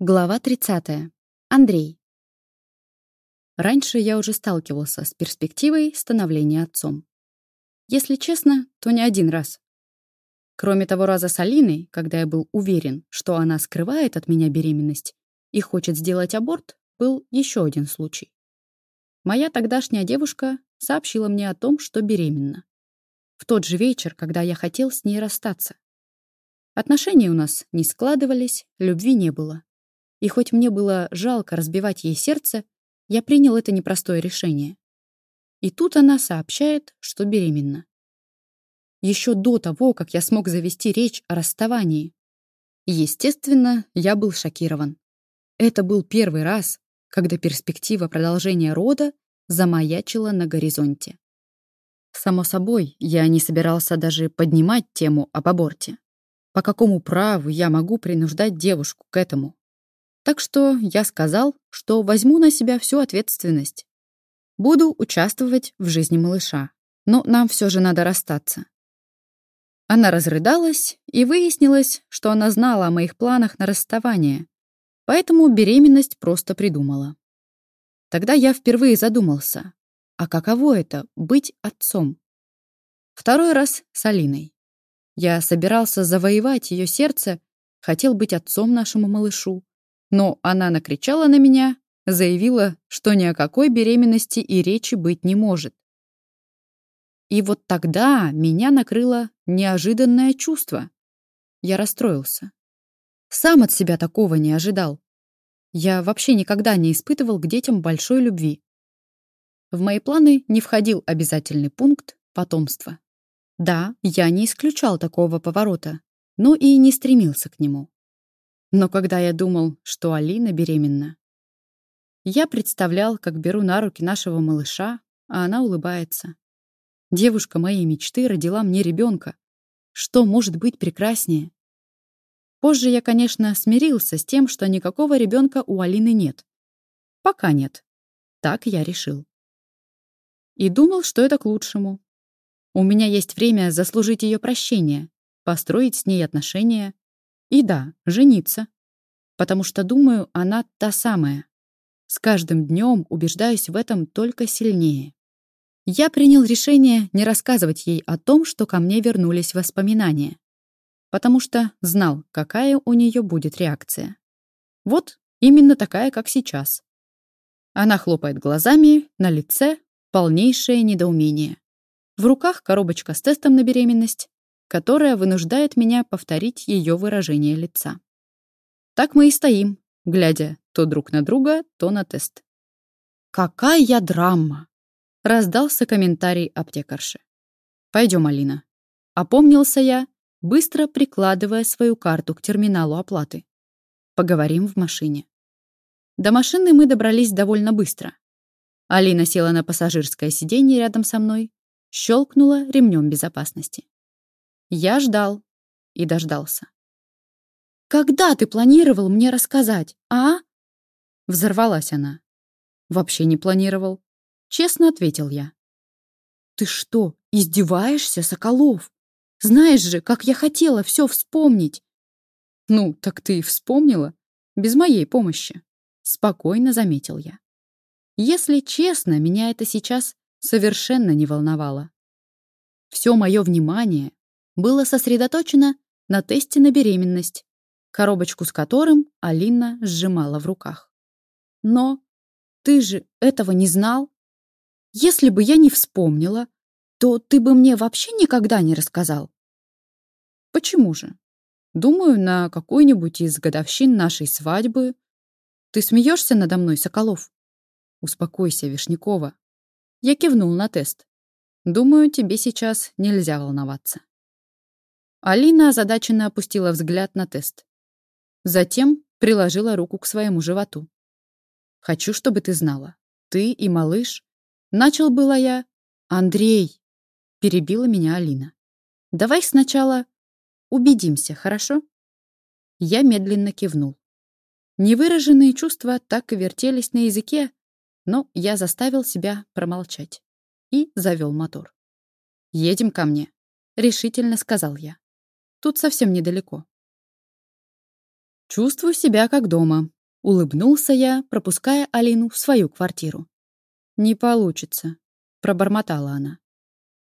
Глава 30. Андрей. Раньше я уже сталкивался с перспективой становления отцом. Если честно, то не один раз. Кроме того раза с Алиной, когда я был уверен, что она скрывает от меня беременность и хочет сделать аборт, был еще один случай. Моя тогдашняя девушка сообщила мне о том, что беременна. В тот же вечер, когда я хотел с ней расстаться. Отношения у нас не складывались, любви не было. И хоть мне было жалко разбивать ей сердце, я принял это непростое решение. И тут она сообщает, что беременна. Еще до того, как я смог завести речь о расставании. Естественно, я был шокирован. Это был первый раз, когда перспектива продолжения рода замаячила на горизонте. Само собой, я не собирался даже поднимать тему об аборте. По какому праву я могу принуждать девушку к этому? Так что я сказал, что возьму на себя всю ответственность. Буду участвовать в жизни малыша, но нам все же надо расстаться. Она разрыдалась, и выяснилось, что она знала о моих планах на расставание, поэтому беременность просто придумала. Тогда я впервые задумался, а каково это — быть отцом? Второй раз с Алиной. Я собирался завоевать ее сердце, хотел быть отцом нашему малышу, но она накричала на меня, заявила, что ни о какой беременности и речи быть не может. И вот тогда меня накрыло неожиданное чувство. Я расстроился. Сам от себя такого не ожидал. Я вообще никогда не испытывал к детям большой любви. В мои планы не входил обязательный пункт потомства. Да, я не исключал такого поворота, но и не стремился к нему. Но когда я думал, что Алина беременна, я представлял, как беру на руки нашего малыша, а она улыбается. Девушка моей мечты родила мне ребенка. Что может быть прекраснее? Позже я, конечно, смирился с тем, что никакого ребенка у Алины нет. Пока нет. Так я решил. И думал, что это к лучшему. У меня есть время заслужить ее прощение, построить с ней отношения, и да, жениться. Потому что, думаю, она та самая. С каждым днем убеждаюсь в этом только сильнее. Я принял решение не рассказывать ей о том, что ко мне вернулись воспоминания. Потому что знал, какая у нее будет реакция. Вот именно такая, как сейчас. Она хлопает глазами, на лице полнейшее недоумение. В руках коробочка с тестом на беременность, которая вынуждает меня повторить ее выражение лица. Так мы и стоим, глядя то друг на друга, то на тест. «Какая драма!» — раздался комментарий аптекарши. «Пойдем, Алина». Опомнился я, быстро прикладывая свою карту к терминалу оплаты. Поговорим в машине. До машины мы добрались довольно быстро. Алина села на пассажирское сиденье рядом со мной, щелкнула ремнем безопасности. Я ждал и дождался. «Когда ты планировал мне рассказать, а?» Взорвалась она. «Вообще не планировал», — честно ответил я. «Ты что, издеваешься, Соколов? Знаешь же, как я хотела все вспомнить!» «Ну, так ты и вспомнила, без моей помощи», — спокойно заметил я. Если честно, меня это сейчас совершенно не волновало. Все мое внимание было сосредоточено на тесте на беременность, коробочку с которым Алина сжимала в руках. Но ты же этого не знал? Если бы я не вспомнила, то ты бы мне вообще никогда не рассказал. Почему же? Думаю, на какой-нибудь из годовщин нашей свадьбы. Ты смеешься надо мной, Соколов? Успокойся, Вишнякова. Я кивнул на тест. Думаю, тебе сейчас нельзя волноваться. Алина озадаченно опустила взгляд на тест. Затем приложила руку к своему животу. «Хочу, чтобы ты знала. Ты и малыш...» Начал было я. «Андрей!» — перебила меня Алина. «Давай сначала убедимся, хорошо?» Я медленно кивнул. Невыраженные чувства так и вертелись на языке, но я заставил себя промолчать и завел мотор. «Едем ко мне», — решительно сказал я. Тут совсем недалеко. Чувствую себя как дома. Улыбнулся я, пропуская Алину в свою квартиру. «Не получится», — пробормотала она.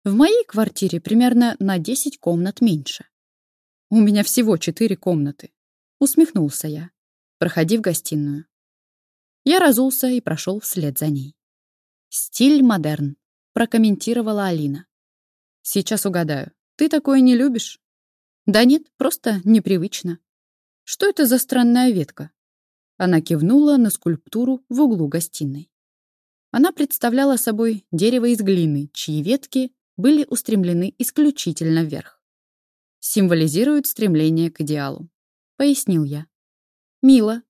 «В моей квартире примерно на 10 комнат меньше. У меня всего четыре комнаты», — усмехнулся я. «Проходи в гостиную». Я разулся и прошел вслед за ней. «Стиль модерн», — прокомментировала Алина. «Сейчас угадаю. Ты такое не любишь?» «Да нет, просто непривычно». «Что это за странная ветка?» Она кивнула на скульптуру в углу гостиной. Она представляла собой дерево из глины, чьи ветки были устремлены исключительно вверх. Символизирует стремление к идеалу. Пояснил я. Мило.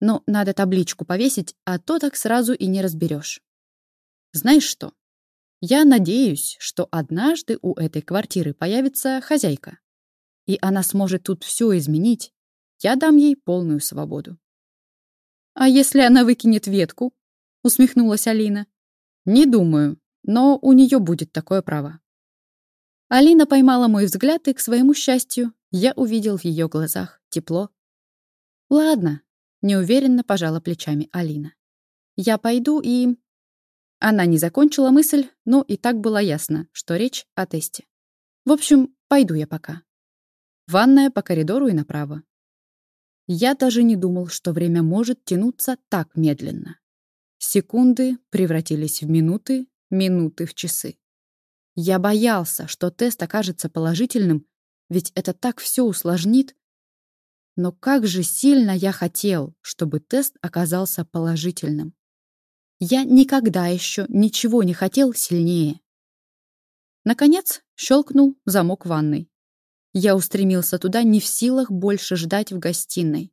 Но надо табличку повесить, а то так сразу и не разберешь. Знаешь что? Я надеюсь, что однажды у этой квартиры появится хозяйка. И она сможет тут все изменить. Я дам ей полную свободу. «А если она выкинет ветку?» — усмехнулась Алина. «Не думаю, но у нее будет такое право». Алина поймала мой взгляд, и, к своему счастью, я увидел в ее глазах тепло. «Ладно», — неуверенно пожала плечами Алина. «Я пойду и...» Она не закончила мысль, но и так было ясно, что речь о тесте. «В общем, пойду я пока». Ванная по коридору и направо. Я даже не думал, что время может тянуться так медленно. Секунды превратились в минуты, минуты в часы. Я боялся, что тест окажется положительным, ведь это так все усложнит. Но как же сильно я хотел, чтобы тест оказался положительным. Я никогда еще ничего не хотел сильнее. Наконец щелкнул замок ванной. Я устремился туда, не в силах больше ждать в гостиной.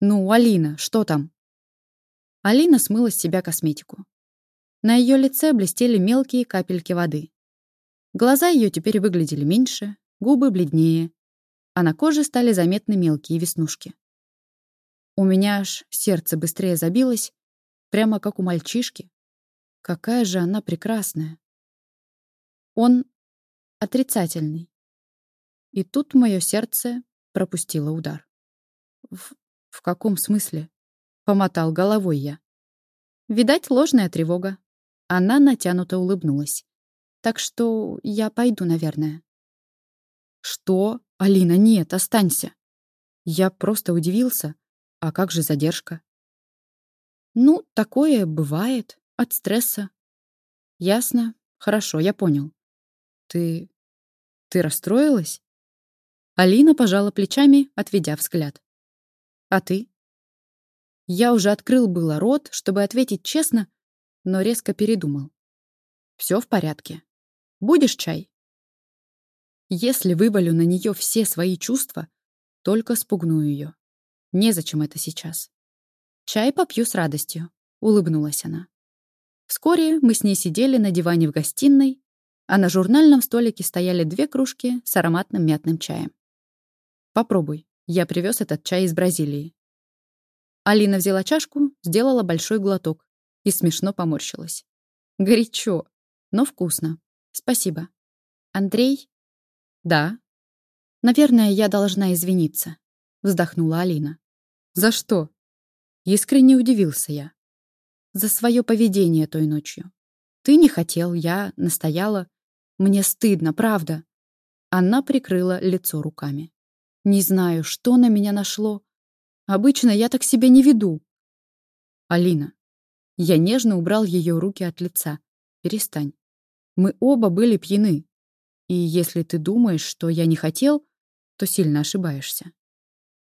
«Ну, Алина, что там?» Алина смыла с себя косметику. На ее лице блестели мелкие капельки воды. Глаза ее теперь выглядели меньше, губы бледнее, а на коже стали заметны мелкие веснушки. У меня аж сердце быстрее забилось, прямо как у мальчишки. Какая же она прекрасная. Он отрицательный. И тут мое сердце пропустило удар. «В, в каком смысле?» — помотал головой я. Видать, ложная тревога. Она натянуто улыбнулась. Так что я пойду, наверное. Что? Алина, нет, останься. Я просто удивился. А как же задержка? Ну, такое бывает. От стресса. Ясно. Хорошо, я понял. Ты... ты расстроилась? Алина пожала плечами, отведя взгляд. «А ты?» Я уже открыл было рот, чтобы ответить честно, но резко передумал. Все в порядке. Будешь чай?» Если вывалю на нее все свои чувства, только спугну ее. Незачем это сейчас. «Чай попью с радостью», — улыбнулась она. Вскоре мы с ней сидели на диване в гостиной, а на журнальном столике стояли две кружки с ароматным мятным чаем. Попробуй. Я привез этот чай из Бразилии. Алина взяла чашку, сделала большой глоток и смешно поморщилась. Горячо, но вкусно. Спасибо. Андрей? Да. Наверное, я должна извиниться, вздохнула Алина. За что? Искренне удивился я. За свое поведение той ночью. Ты не хотел, я настояла. Мне стыдно, правда. Она прикрыла лицо руками. Не знаю, что на меня нашло. Обычно я так себя не веду. Алина. Я нежно убрал ее руки от лица. Перестань. Мы оба были пьяны. И если ты думаешь, что я не хотел, то сильно ошибаешься.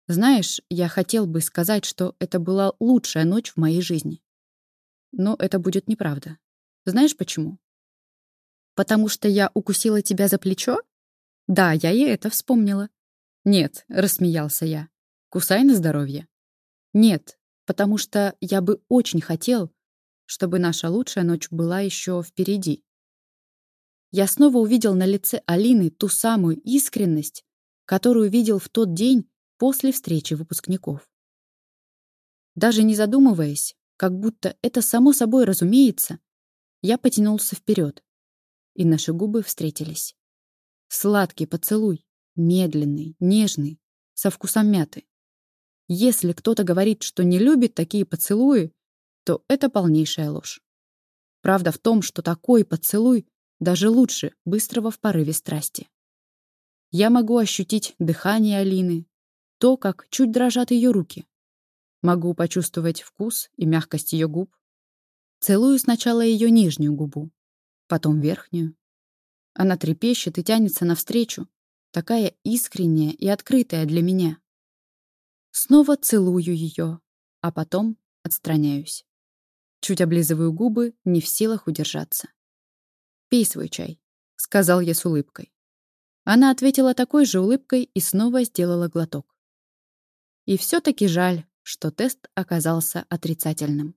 Знаешь, я хотел бы сказать, что это была лучшая ночь в моей жизни. Но это будет неправда. Знаешь почему? Потому что я укусила тебя за плечо? Да, я и это вспомнила. «Нет», — рассмеялся я. «Кусай на здоровье». «Нет, потому что я бы очень хотел, чтобы наша лучшая ночь была еще впереди». Я снова увидел на лице Алины ту самую искренность, которую видел в тот день после встречи выпускников. Даже не задумываясь, как будто это само собой разумеется, я потянулся вперед, и наши губы встретились. Сладкий поцелуй, Медленный, нежный, со вкусом мяты. Если кто-то говорит, что не любит такие поцелуи, то это полнейшая ложь. Правда в том, что такой поцелуй даже лучше быстрого в порыве страсти. Я могу ощутить дыхание Алины, то, как чуть дрожат ее руки. Могу почувствовать вкус и мягкость ее губ. Целую сначала ее нижнюю губу, потом верхнюю. Она трепещет и тянется навстречу, такая искренняя и открытая для меня. Снова целую ее, а потом отстраняюсь. Чуть облизываю губы, не в силах удержаться. «Пей свой чай», — сказал я с улыбкой. Она ответила такой же улыбкой и снова сделала глоток. И все таки жаль, что тест оказался отрицательным.